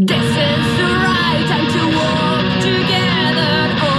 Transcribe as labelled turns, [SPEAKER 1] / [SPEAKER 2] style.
[SPEAKER 1] This is the right time to walk together.